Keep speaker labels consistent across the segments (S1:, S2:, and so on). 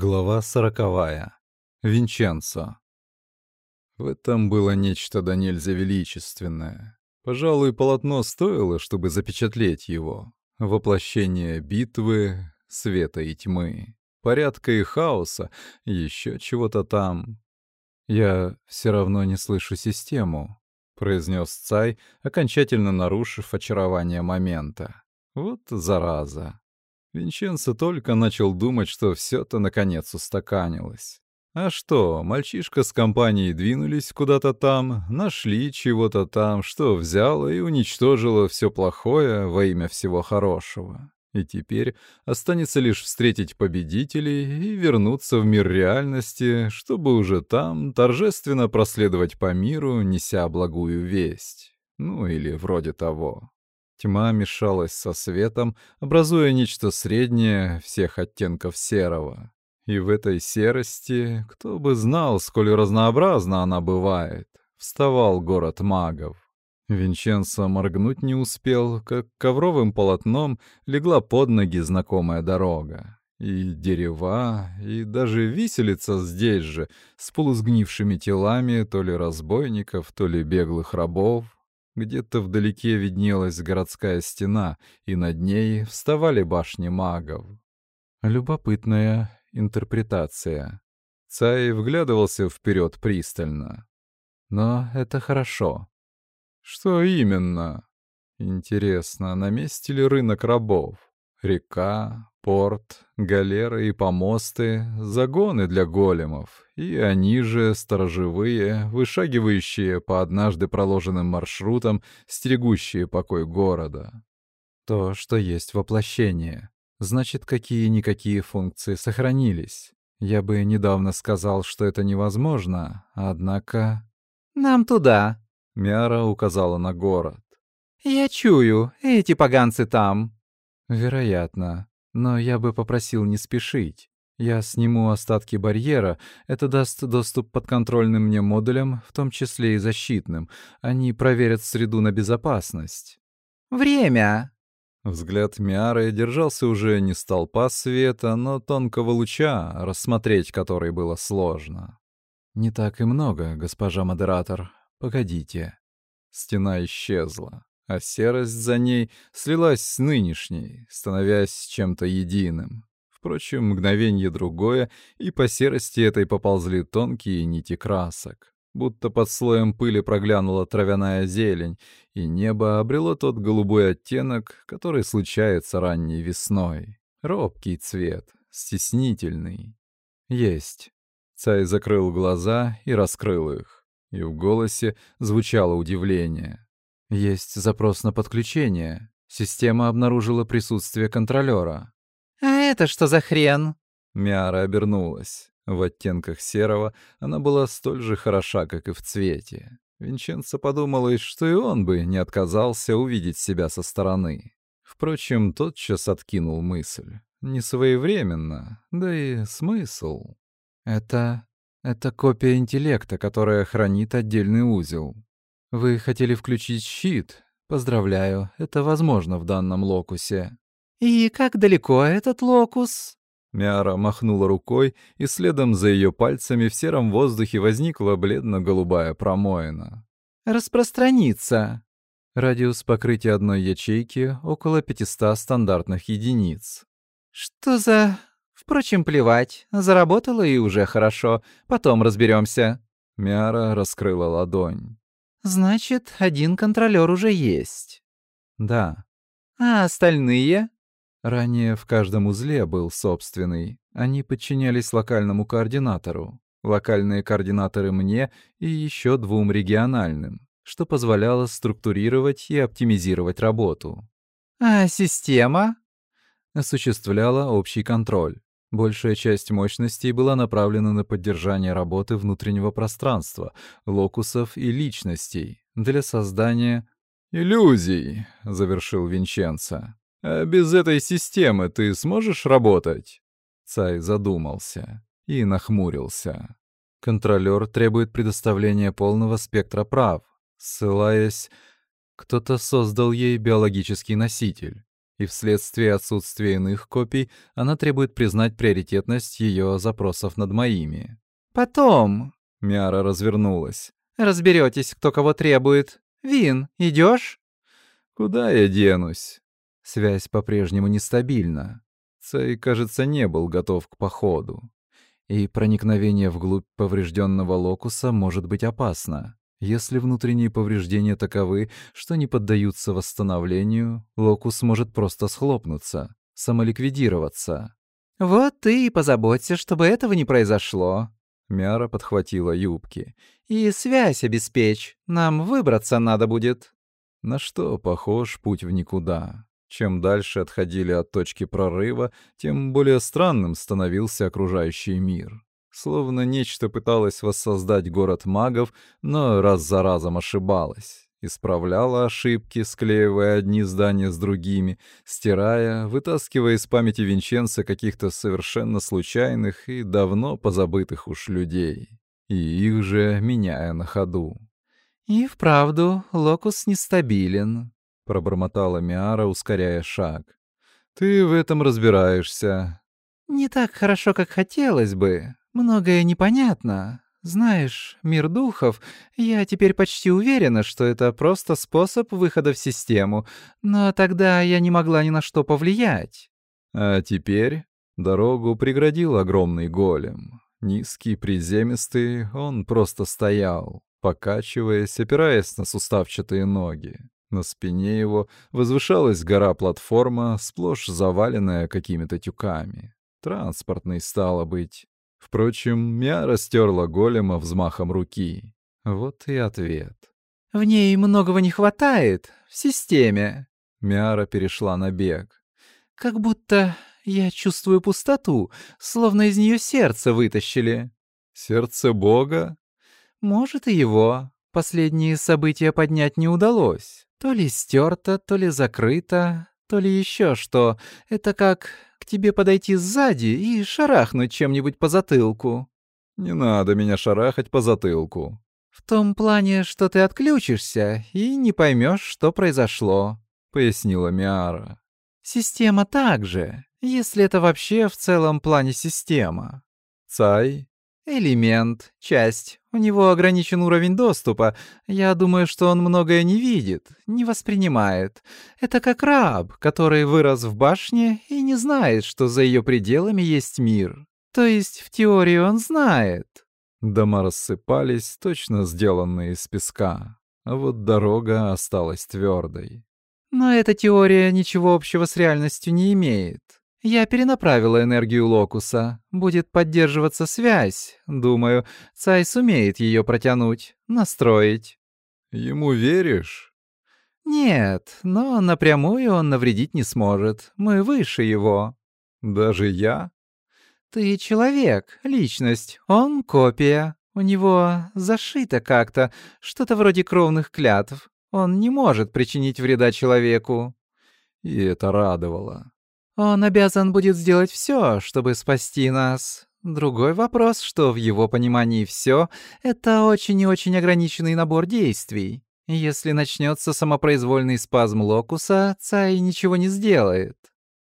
S1: Глава сороковая. Винченцо. В этом было нечто до нельзя величественное. Пожалуй, полотно стоило, чтобы запечатлеть его. Воплощение битвы, света и тьмы, порядка и хаоса, еще чего-то там. «Я все равно не слышу систему», — произнес Цай, окончательно нарушив очарование момента. «Вот зараза». Винченцо только начал думать, что все-то наконец устаканилось. А что, мальчишка с компанией двинулись куда-то там, нашли чего-то там, что взяло и уничтожило все плохое во имя всего хорошего. И теперь останется лишь встретить победителей и вернуться в мир реальности, чтобы уже там торжественно проследовать по миру, неся благую весть. Ну или вроде того. Тьма мешалась со светом, образуя нечто среднее всех оттенков серого. И в этой серости, кто бы знал, сколь разнообразна она бывает, вставал город магов. Винченцо моргнуть не успел, как ковровым полотном легла под ноги знакомая дорога. И дерева, и даже виселица здесь же, с полусгнившими телами то ли разбойников, то ли беглых рабов, где-то вдалеке виднелась городская стена, и над ней вставали башни магов. Любопытная интерпретация. Цай вглядывался вперед пристально. Но это хорошо. Что именно? Интересно, на месте ли рынок рабов? Река, порт, галеры и помосты, загоны для големов, и они же сторожевые, вышагивающие по однажды проложенным маршрутам, стерегущие покой города. То, что есть воплощение. Значит, какие-никакие функции сохранились. Я бы недавно сказал, что это невозможно, однако...
S2: «Нам туда», —
S1: Мяра указала на город.
S2: «Я чую, эти поганцы там».
S1: «Вероятно. Но я бы попросил не спешить. Я сниму остатки барьера, это даст доступ подконтрольным мне модулям, в том числе и защитным. Они проверят среду на безопасность.
S2: «Время!»
S1: Взгляд Миары держался уже не столпа света, но тонкого луча, рассмотреть который было сложно. «Не так и много, госпожа модератор. Погодите». Стена исчезла а серость за ней слилась с нынешней, становясь чем-то единым. Впрочем, мгновенье другое, и по серости этой поползли тонкие нити красок. Будто под слоем пыли проглянула травяная зелень, и небо обрело тот голубой оттенок, который случается ранней весной. Робкий цвет, стеснительный. Есть. Цай закрыл глаза и раскрыл их, и в голосе звучало удивление. Есть запрос на подключение. Система обнаружила присутствие контролера.
S2: «А это что за хрен?»
S1: Миара обернулась. В оттенках серого она была столь же хороша, как и в цвете. Винченцо подумалось, что и он бы не отказался увидеть себя со стороны. Впрочем, тотчас откинул мысль. Не своевременно, да и смысл. Это... это копия интеллекта, которая хранит отдельный узел. Вы хотели включить щит. Поздравляю, это возможно в данном локусе.
S2: И как далеко этот локус?
S1: Мяра махнула рукой, и следом за ее пальцами в сером воздухе возникла бледно-голубая промоина.
S2: «Распространиться».
S1: Радиус покрытия одной ячейки — около 500 стандартных единиц.
S2: «Что за...» «Впрочем, плевать. Заработала и уже хорошо. Потом разберемся.
S1: Мяра раскрыла ладонь.
S2: Значит, один контролер уже есть.
S1: Да.
S2: А остальные?
S1: Ранее в каждом узле был собственный. Они подчинялись локальному координатору. Локальные координаторы мне и еще двум региональным, что позволяло структурировать и оптимизировать работу.
S2: А система?
S1: Осуществляла общий контроль. Большая часть мощностей была направлена на поддержание работы внутреннего пространства, локусов и личностей для создания «иллюзий», — завершил Винченцо. «А без этой системы ты сможешь работать?» Цай задумался и нахмурился. Контролер требует предоставления полного спектра прав, ссылаясь... Кто-то создал ей биологический носитель. И вследствие отсутствия иных копий она требует признать приоритетность ее запросов над моими.
S2: «Потом», —
S1: Миара развернулась, —
S2: «разберетесь, кто кого требует. Вин, идешь?
S1: «Куда я денусь?» Связь по-прежнему нестабильна. Цей, кажется, не был готов к походу. И проникновение вглубь поврежденного локуса может быть опасно. Если внутренние повреждения таковы, что не поддаются восстановлению, локус может просто схлопнуться, самоликвидироваться.
S2: «Вот ты и позаботься, чтобы этого не произошло».
S1: Мяра подхватила юбки.
S2: «И связь обеспечь. Нам выбраться надо будет».
S1: На что похож путь в никуда? Чем дальше отходили от точки прорыва, тем более странным становился окружающий мир. Словно нечто пыталось воссоздать город магов, но раз за разом ошибалось. Исправляла ошибки, склеивая одни здания с другими, стирая, вытаскивая из памяти Винченца каких-то совершенно случайных и давно позабытых уж людей. И их же меняя на ходу.
S2: «И вправду, локус нестабилен», —
S1: пробормотала Миара, ускоряя шаг. «Ты в этом разбираешься».
S2: «Не так хорошо, как хотелось бы. Многое непонятно. Знаешь, мир духов, я теперь почти уверена, что это просто способ выхода в систему, но тогда я не могла ни на что повлиять».
S1: А теперь дорогу преградил огромный голем. Низкий, приземистый, он просто стоял, покачиваясь, опираясь на суставчатые ноги. На спине его возвышалась гора-платформа, сплошь заваленная какими-то тюками. Транспортный, стало быть. Впрочем, Мя растерла голема взмахом руки. Вот и ответ.
S2: «В ней многого не хватает, в системе».
S1: Мяра перешла на бег.
S2: «Как будто я чувствую пустоту, словно из нее сердце вытащили».
S1: «Сердце Бога?»
S2: Может, и его. Последние события поднять не удалось. То ли стерто, то ли закрыто, то ли еще что. Это как к тебе подойти сзади и шарахнуть чем-нибудь по затылку.
S1: Не надо меня шарахать по затылку.
S2: В том плане, что ты отключишься и не поймешь, что произошло, пояснила Миара. Система также, если это вообще в целом плане система.
S1: Цай
S2: Элемент, часть. У него ограничен уровень доступа. Я думаю, что он многое не видит, не воспринимает. Это как раб, который вырос в башне и не знает, что за ее пределами есть мир. То есть в теории он знает.
S1: Дома рассыпались, точно сделанные из песка. А вот дорога осталась твердой.
S2: Но эта теория ничего общего с реальностью не имеет. Я перенаправила энергию локуса. Будет поддерживаться связь. Думаю, Цай сумеет ее протянуть, настроить.
S1: Ему веришь?
S2: Нет, но напрямую он навредить не сможет. Мы выше его.
S1: Даже я?
S2: Ты человек, личность. Он копия. У него зашито как-то, что-то вроде кровных клятв. Он не может причинить вреда человеку.
S1: И это радовало.
S2: Он обязан будет сделать все, чтобы спасти нас. Другой вопрос, что в его понимании все — это очень и очень ограниченный набор действий. Если начнется самопроизвольный спазм локуса, Цай ничего не сделает.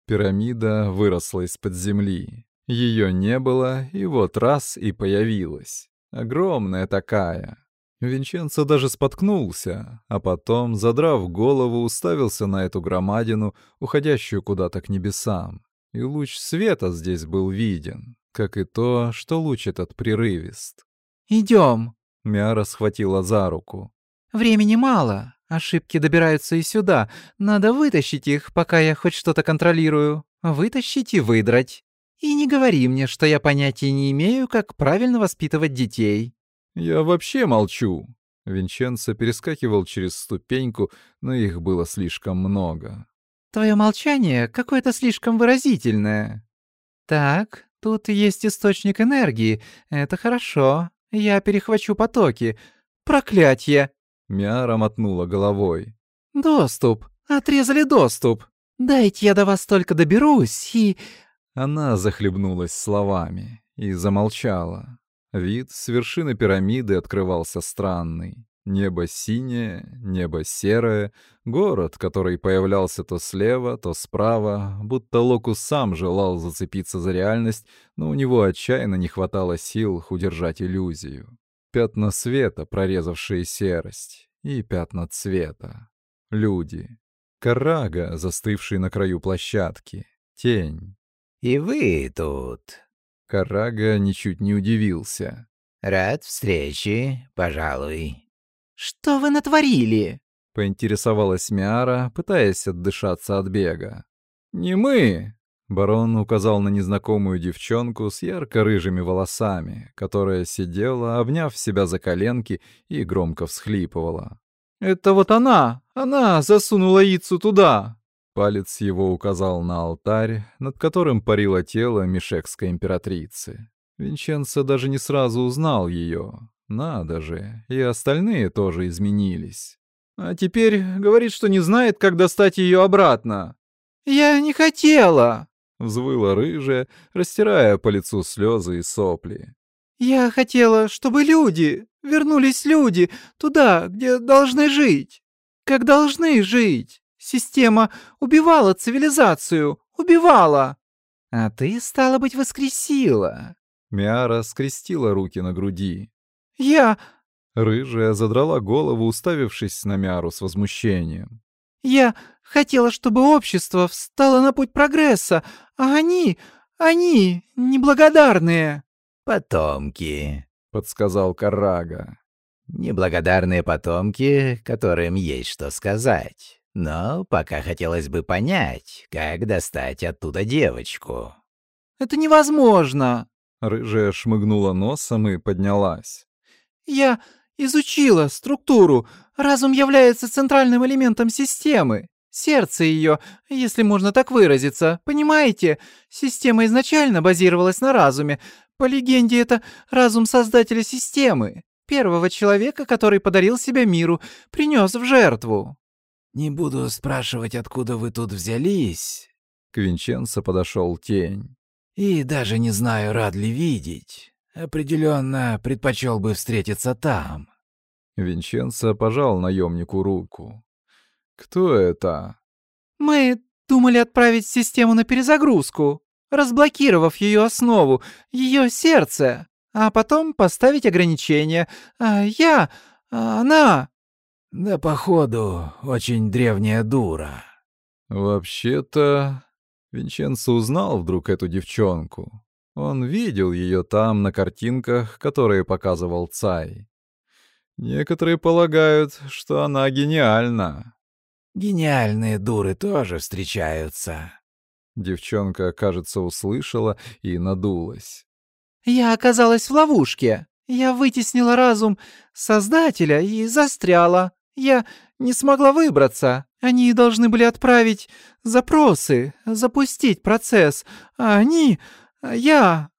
S1: Пирамида выросла из-под земли. Ее не было, и вот раз и появилась. Огромная такая, Винченцо даже споткнулся, а потом, задрав голову, уставился на эту громадину, уходящую куда-то к небесам. И луч света здесь был виден, как и то, что луч этот прерывист.
S2: «Идем!»
S1: — Мяра схватила за руку.
S2: «Времени мало. Ошибки добираются и сюда. Надо вытащить их, пока я хоть что-то контролирую. Вытащить и выдрать. И не говори мне, что я понятия не имею, как правильно воспитывать детей».
S1: «Я вообще молчу!» Винченцо перескакивал через ступеньку, но их было слишком много.
S2: «Твое молчание какое-то слишком выразительное. Так, тут есть источник энергии. Это хорошо. Я перехвачу потоки. Проклятье!»
S1: Миара мотнула головой.
S2: «Доступ! Отрезали доступ! Дайте я до вас только доберусь и...»
S1: Она захлебнулась словами и замолчала. Вид с вершины пирамиды открывался странный. Небо синее, небо серое, город, который появлялся то слева, то справа, будто Локус сам желал зацепиться за реальность, но у него отчаянно не хватало сил удержать иллюзию. Пятна света, прорезавшие серость, и пятна цвета. Люди. Карага, застывший на краю площадки. Тень.
S3: «И вы тут?»
S1: Карага ничуть не удивился.
S3: «Рад встрече, пожалуй».
S2: «Что вы натворили?»
S1: — поинтересовалась Миара, пытаясь отдышаться от бега. «Не мы!» — барон указал на незнакомую девчонку с ярко-рыжими волосами, которая сидела, обняв себя за коленки и громко всхлипывала.
S2: «Это вот она! Она засунула яйцу туда!»
S1: Палец его указал на алтарь, над которым парило тело мишекской императрицы. Винченцо даже не сразу узнал ее. Надо же, и остальные тоже изменились.
S2: А теперь говорит, что не знает, как достать ее обратно. «Я не хотела!»
S1: — взвыла рыжая, растирая по лицу слезы и сопли.
S2: «Я хотела, чтобы люди, вернулись люди, туда, где должны жить. Как должны жить. Система убивала цивилизацию, убивала!» «А ты, стало быть, воскресила!»
S1: Миара скрестила руки на груди.
S2: «Я...»
S1: Рыжая задрала голову, уставившись на Миару с возмущением.
S2: «Я хотела, чтобы общество встало на путь прогресса, а они... они неблагодарные».
S3: «Потомки», —
S1: подсказал Карага.
S3: «Неблагодарные потомки, которым есть что сказать. Но пока хотелось бы понять, как достать оттуда девочку».
S2: «Это невозможно!»
S1: Рыжая шмыгнула носом и поднялась.
S2: Я изучила структуру. Разум является центральным элементом системы. Сердце ее, если можно так выразиться, понимаете? Система изначально базировалась на разуме. По легенде, это разум создателя системы. Первого человека, который подарил себя миру, принес в жертву.
S3: «Не буду спрашивать, откуда вы тут взялись».
S1: К Винченцо подошел тень.
S3: «И даже не знаю, рад ли видеть. Определенно предпочел бы встретиться там.
S1: Винченцо пожал наемнику руку. Кто это?
S2: Мы думали отправить систему на перезагрузку, разблокировав ее основу, ее сердце, а потом поставить ограничения. А я... А она...
S3: Да, походу, очень древняя дура.
S1: Вообще-то... Винченцо узнал вдруг эту девчонку. Он видел ее там, на картинках, которые показывал Цай. Некоторые полагают, что она гениальна.
S3: «Гениальные дуры тоже встречаются».
S1: Девчонка, кажется, услышала и надулась.
S2: «Я оказалась в ловушке. Я вытеснила разум Создателя и застряла. Я не смогла выбраться. Они должны были отправить запросы, запустить процесс, а они а я...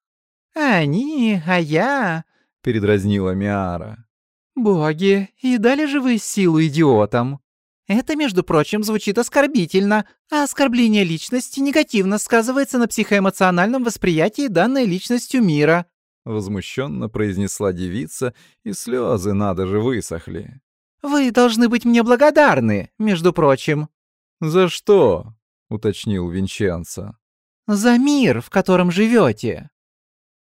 S2: Они, а я...
S1: Передразнила Миара.
S2: Боги, и дали же вы силу идиотам. Это, между прочим, звучит оскорбительно, а оскорбление личности негативно сказывается на психоэмоциональном восприятии данной личностью мира.
S1: Возмущенно произнесла девица, и слезы надо же высохли.
S2: «Вы должны быть мне благодарны, между прочим».
S1: «За что?» — уточнил Винченцо
S2: за мир, в котором живете.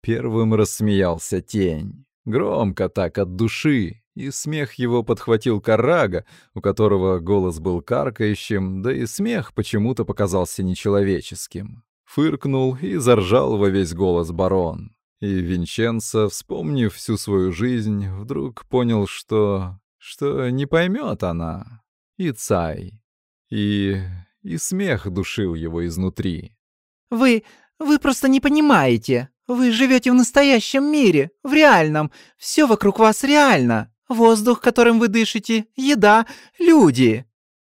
S1: Первым рассмеялся тень. Громко так, от души, и смех его подхватил Карага, у которого голос был каркающим, да и смех почему-то показался нечеловеческим. Фыркнул и заржал во весь голос барон. И Винченцо, вспомнив всю свою жизнь, вдруг понял, что... что не поймет она. И Цай. И... и смех душил его изнутри.
S2: Вы... вы просто не понимаете. Вы живете в настоящем мире, в реальном. Все вокруг вас реально. Воздух, которым вы дышите, еда, люди».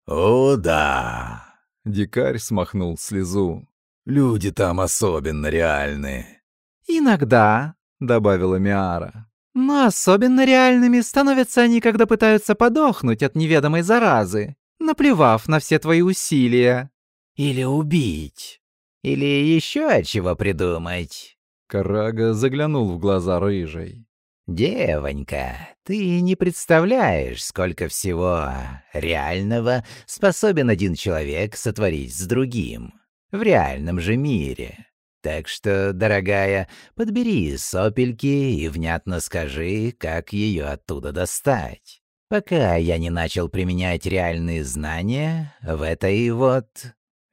S3: «О, да!»
S1: — дикарь смахнул слезу.
S3: «Люди там особенно реальны».
S2: «Иногда», — добавила Миара. «Но особенно реальными становятся они, когда пытаются подохнуть от неведомой заразы, наплевав на все твои усилия».
S3: «Или убить». Или еще чего придумать?»
S1: Карага заглянул в глаза рыжей.
S3: «Девонька, ты не представляешь, сколько всего реального способен один человек сотворить с другим в реальном же мире. Так что, дорогая, подбери сопельки и внятно скажи, как ее оттуда достать. Пока я не начал применять реальные знания в этой вот...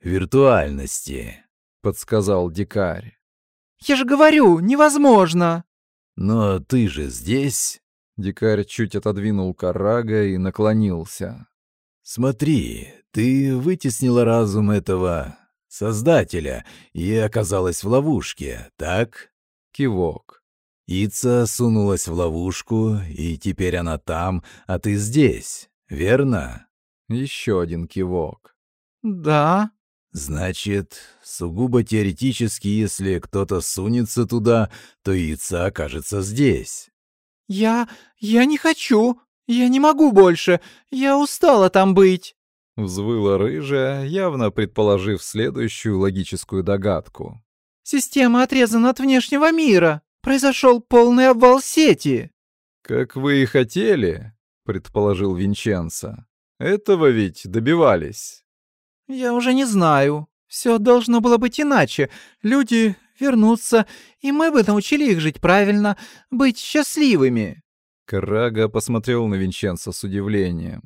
S1: «Виртуальности», — подсказал дикарь.
S2: «Я же говорю, невозможно!»
S1: «Но ты же здесь...» Дикарь чуть отодвинул Карага и наклонился. «Смотри, ты вытеснила разум этого Создателя и оказалась в ловушке, так?» Кивок. Ица сунулась в ловушку, и теперь она там, а ты здесь, верно? Еще один кивок.
S2: «Да».
S1: «Значит, сугубо теоретически, если кто-то сунется туда, то яйца окажется здесь».
S2: «Я... я не хочу. Я не могу больше. Я устала там быть».
S1: Взвыла рыжая, явно предположив следующую логическую догадку.
S2: «Система отрезана от внешнего мира. Произошел полный обвал сети».
S1: «Как вы и хотели», — предположил Винченцо. «Этого ведь добивались».
S2: «Я уже не знаю. Все должно было быть иначе. Люди вернутся, и мы бы научили их жить правильно, быть счастливыми».
S1: Карага посмотрел на Винченцо с удивлением.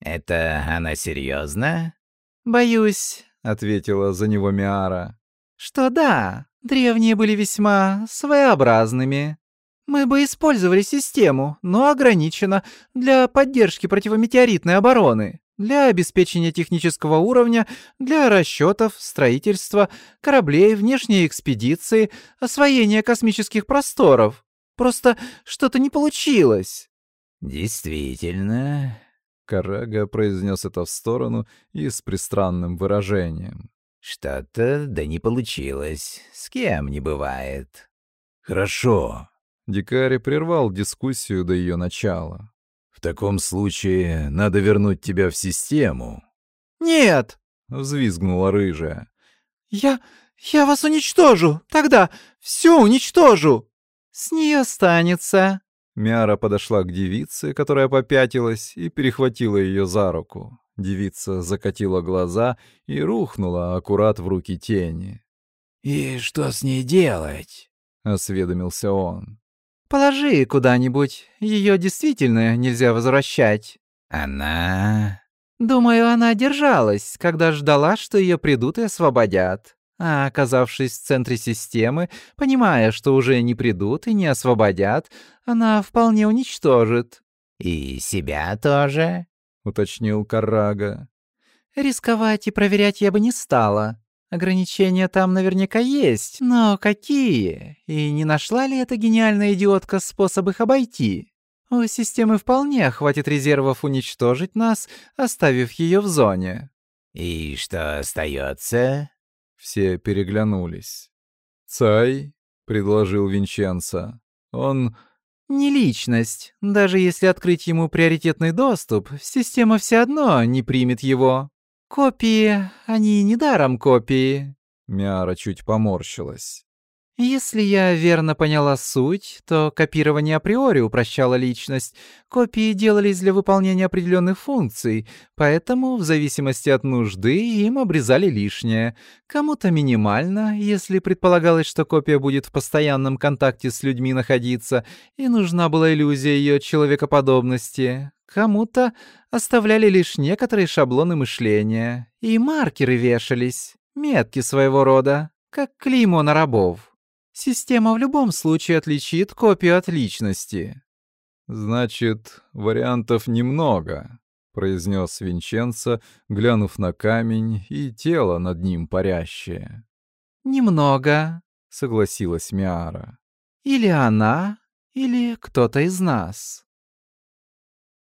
S3: «Это она серьезно?
S2: «Боюсь», —
S1: ответила за него Миара.
S2: «Что да, древние были весьма своеобразными. Мы бы использовали систему, но ограниченно, для поддержки противометеоритной обороны, для обеспечения технического уровня, для расчетов, строительства, кораблей, внешней экспедиции, освоения космических просторов. Просто что-то не получилось».
S3: «Действительно,
S1: Карага произнес это в сторону и с пристранным выражением.
S3: «Что-то да не получилось. С кем не бывает».
S1: «Хорошо». Дикари прервал дискуссию до ее начала. «В таком случае надо вернуть тебя в систему».
S2: «Нет!»
S1: — взвизгнула рыжая.
S2: «Я... я вас уничтожу! Тогда все уничтожу!» «С нее останется!»
S1: Мяра подошла к девице, которая попятилась, и перехватила ее за руку. Девица закатила глаза и рухнула аккурат в руки тени.
S2: «И что с ней делать?»
S1: — осведомился он.
S2: «Положи куда-нибудь. Ее действительно нельзя возвращать».
S3: «Она...»
S2: «Думаю, она держалась, когда ждала, что ее придут и освободят. А оказавшись в центре системы, понимая, что уже не придут и не освободят, она вполне уничтожит.
S3: «И себя тоже?»
S1: — уточнил Карага.
S2: «Рисковать и проверять я бы не стала. Ограничения там наверняка есть, но какие? И не нашла ли эта гениальная идиотка способ их обойти? У системы вполне хватит резервов уничтожить нас, оставив ее в зоне».
S3: «И что остается?
S1: Все переглянулись. «Цай», — предложил Винченцо. «Он...»
S2: «Не личность. Даже если открыть ему приоритетный доступ, система все одно не примет его. Копии, они недаром копии».
S1: Мяра чуть поморщилась.
S2: Если я верно поняла суть, то копирование априори упрощало личность. Копии делались для выполнения определенных функций, поэтому в зависимости от нужды им обрезали лишнее. Кому-то минимально, если предполагалось, что копия будет в постоянном контакте с людьми находиться, и нужна была иллюзия ее человекоподобности. Кому-то оставляли лишь некоторые шаблоны мышления, и маркеры вешались, метки своего рода, как клеймо на рабов. Система в любом случае отличит копию от личности.
S1: Значит, вариантов немного, произнес Винченцо, глянув на камень и тело над ним парящее.
S2: Немного,
S1: согласилась Миара.
S2: Или она, или кто-то из нас.